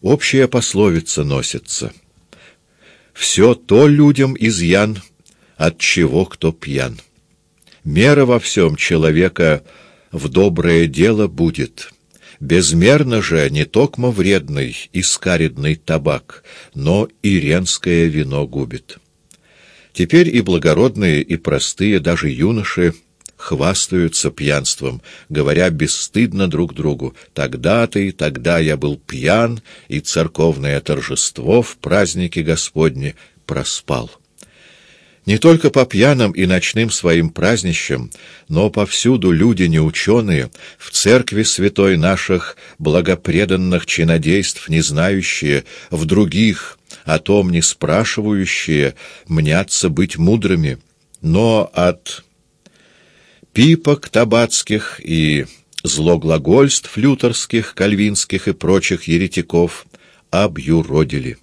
общая пословица носится. Все то людям изъян, от чего кто пьян. Мера во всем человека в доброе дело будет. Безмерно же не токмо вредный и скаридный табак, но и ренское вино губит. Теперь и благородные, и простые, даже юноши, хвастаются пьянством, говоря бесстыдно друг другу «Тогда-то и тогда я был пьян, и церковное торжество в празднике Господне проспал». Не только по пьяным и ночным своим празднищам, но повсюду люди неученые, в церкви святой наших благопреданных чинодейств не знающие, в других о том не спрашивающие, мнятся быть мудрыми, но от пипок табацких и злоглагольств лютерских, кальвинских и прочих еретиков объюродили.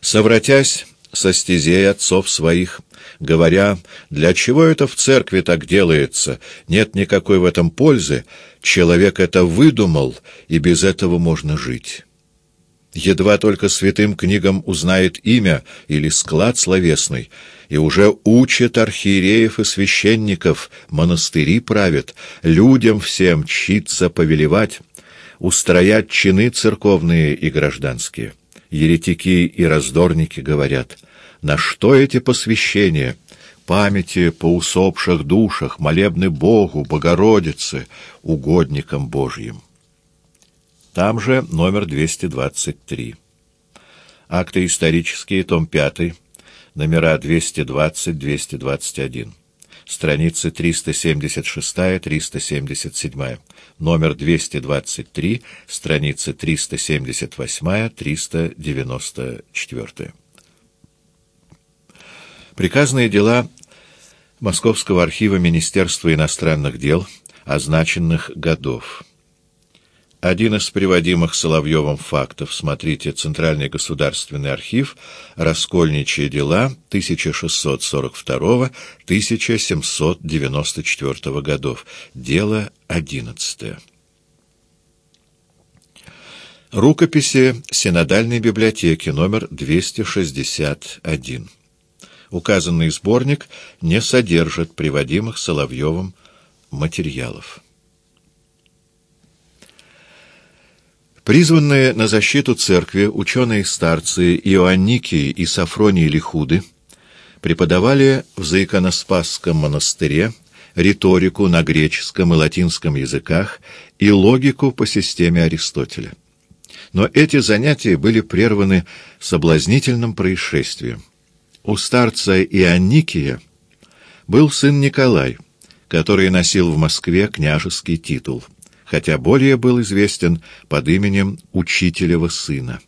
Совратясь со стезей отцов своих, говоря, для чего это в церкви так делается, нет никакой в этом пользы, человек это выдумал, и без этого можно жить. Едва только святым книгам узнает имя или склад словесный, и уже учит архиереев и священников, монастыри правит, людям всем читься повелевать, устроять чины церковные и гражданские. Еретики и раздорники говорят, на что эти посвящения, памяти по усопших душах, молебны Богу, Богородице, угодникам Божьим. Там же номер 223. Акты исторические, том 5, номера 220-221. Страницы 376-377. Номер 223, страницы 378-394. Приказные дела Московского архива Министерства иностранных дел означенных годов. Один из приводимых Соловьевым фактов, смотрите Центральный государственный архив, «Раскольничьи дела» 1642-1794 годов, дело 11. Рукописи Синодальной библиотеки, номер 261. Указанный сборник не содержит приводимых Соловьевым материалов. Призванные на защиту церкви ученые-старцы Иоанникий и Сафроний Лихуды преподавали в Заиконоспасском монастыре риторику на греческом и латинском языках и логику по системе Аристотеля. Но эти занятия были прерваны соблазнительным происшествием. У старца Ионикия был сын Николай, который носил в Москве княжеский титул — хотя более был известен под именем учителева сына.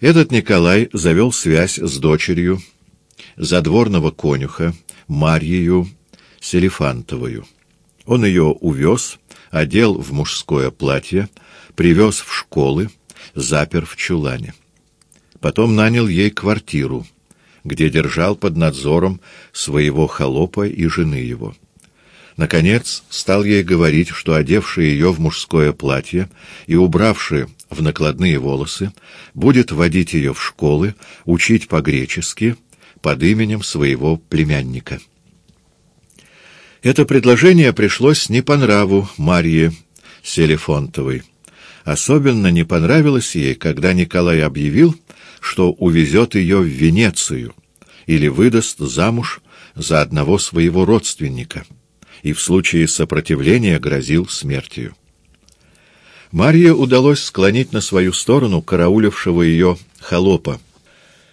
Этот Николай завел связь с дочерью задворного конюха Марьею Селифантовою. Он ее увез, одел в мужское платье, привез в школы, запер в чулане. Потом нанял ей квартиру, где держал под надзором своего холопа и жены его. Наконец, стал ей говорить, что одевший ее в мужское платье и убравший в накладные волосы, будет водить ее в школы, учить по-гречески, под именем своего племянника. Это предложение пришлось не по нраву Марье Селефонтовой. Особенно не понравилось ей, когда Николай объявил, что увезет ее в Венецию или выдаст замуж за одного своего родственника — и в случае сопротивления грозил смертью. Марье удалось склонить на свою сторону караулившего ее холопа,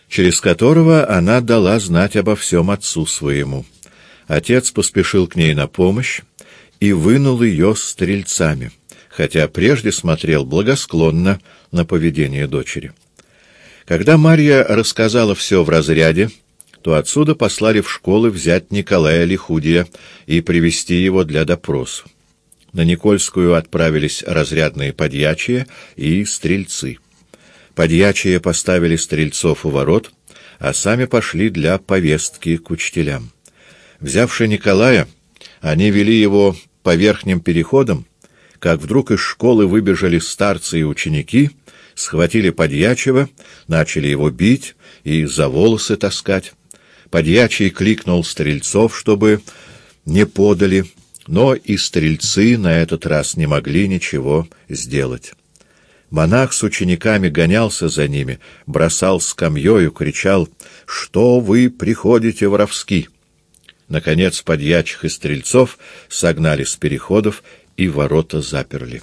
через которого она дала знать обо всем отцу своему. Отец поспешил к ней на помощь и вынул ее стрельцами, хотя прежде смотрел благосклонно на поведение дочери. Когда Марья рассказала все в разряде, то отсюда послали в школы взять Николая Лихудия и привести его для допроса. На Никольскую отправились разрядные подьячие и стрельцы. Подьячие поставили стрельцов у ворот, а сами пошли для повестки к учителям. Взявши Николая, они вели его по верхним переходам, как вдруг из школы выбежали старцы и ученики, схватили Подьячева, начали его бить и за волосы таскать. Подьячий кликнул стрельцов, чтобы не подали, но и стрельцы на этот раз не могли ничего сделать. Монах с учениками гонялся за ними, бросал скамьёю, кричал «Что вы приходите воровски?» Наконец подьячих и стрельцов согнали с переходов и ворота заперли.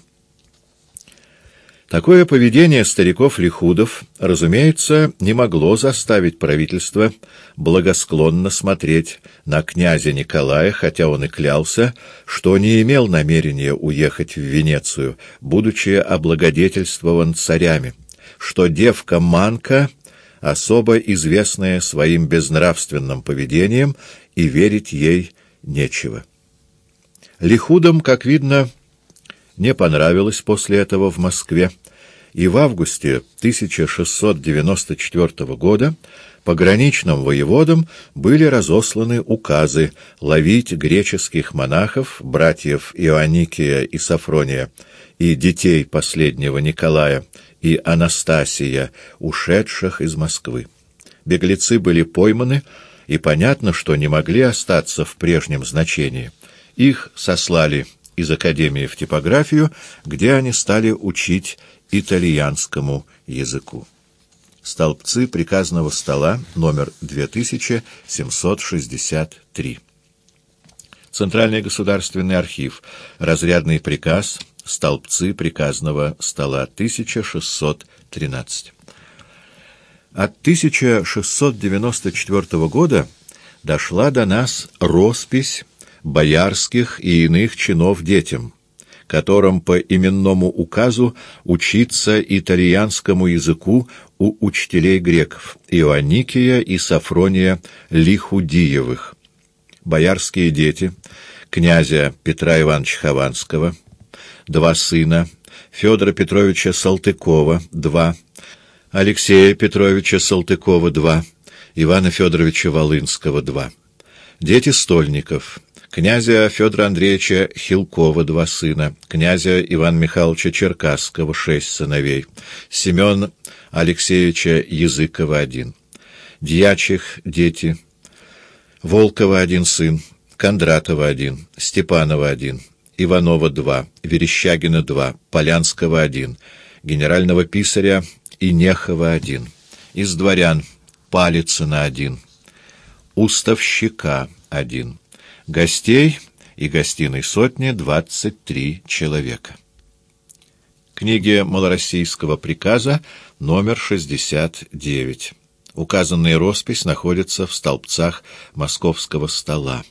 Такое поведение стариков-лихудов, разумеется, не могло заставить правительство благосклонно смотреть на князя Николая, хотя он и клялся, что не имел намерения уехать в Венецию, будучи облагодетельствован царями, что девка Манка, особо известная своим безнравственным поведением, и верить ей нечего. Лихудам, как видно, не понравилось после этого в Москве, и в августе 1694 года пограничным воеводам были разосланы указы ловить греческих монахов, братьев Иоанникия и Сафрония, и детей последнего Николая и Анастасия, ушедших из Москвы. Беглецы были пойманы, и понятно, что не могли остаться в прежнем значении. Их сослали из Академии в типографию, где они стали учить итальянскому языку. Столбцы приказного стола, номер 2763. Центральный государственный архив. Разрядный приказ. Столбцы приказного стола. 1613. От 1694 года дошла до нас роспись боярских и иных чинов детям, которым по именному указу учиться итальянскому языку у учителей греков Иоанникия и Сафрония Лихудиевых. Боярские дети князя Петра Ивановича Хованского, два сына, Федора Петровича Салтыкова, два, Алексея Петровича Салтыкова, два, Ивана Федоровича Волынского, два. Дети стольников — князя Федора Андреевича Хилкова два сына, князя Ивана Михайловича Черкасского шесть сыновей, Семен Алексеевича Языкова один, Дьячих дети, Волкова один сын, Кондратова один, Степанова один, Иванова два, Верещагина два, Полянского один, генерального писаря Инехова один, из дворян Палицына один, Уставщика один. Гостей и гостиной сотни — 23 человека. Книги Малороссийского приказа, номер 69. Указанная роспись находится в столбцах московского стола.